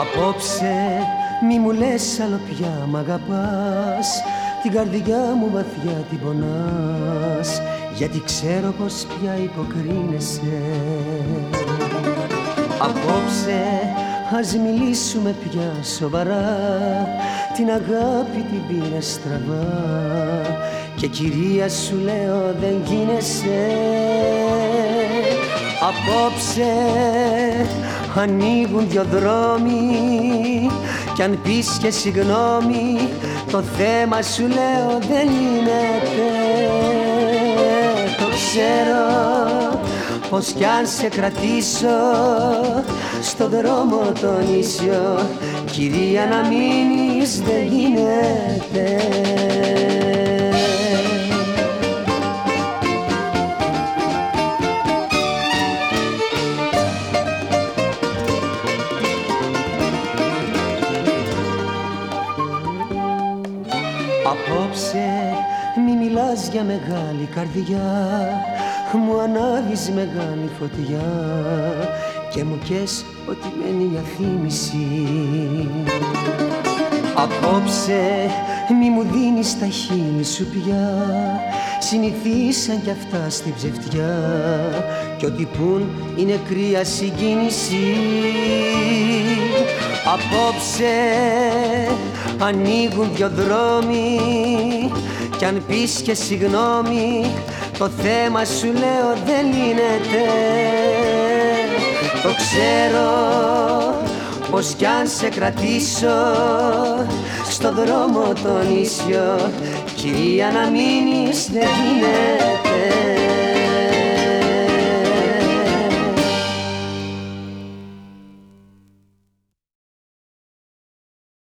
Απόψε μη μου λες άλλο πια μ' αγαπάς. Την καρδιά μου βαθιά την πονάς. Γιατί ξέρω πως πια υποκρίνεσαι. Απόψε ας μιλήσουμε πια σοβαρά. Την αγάπη την πήρα στραβά. Και κυρία σου λέω δεν γίνεσαι Απόψε ανοίγουν δυο δρόμοι κι αν πεις και συγγνώμη το θέμα σου λέω δεν γίνεται Το ξέρω πως κι αν σε κρατήσω στο δρόμο το νησιό κυρία να μείνεις δεν Απόψε. Μη μιλάς για μεγάλη καρδιά. Μου ανάβεις μεγάλη φωτιά. Και μου κες ότι μένει για θύμηση Απόψε μη μου δίνεις τα χείλη σου πια. Συνηθίσαν κι αυτά στην ψευτιά. Κι ό,τι πουν είναι κρύα συγκίνηση. Απόψε ανοίγουν δυο δρόμοι κι αν πεις και συγγνώμη το θέμα σου λέω δεν λύνεται Το ξέρω πως κι αν σε κρατήσω στο δρόμο το νησιό κυρία να μείνεις δεν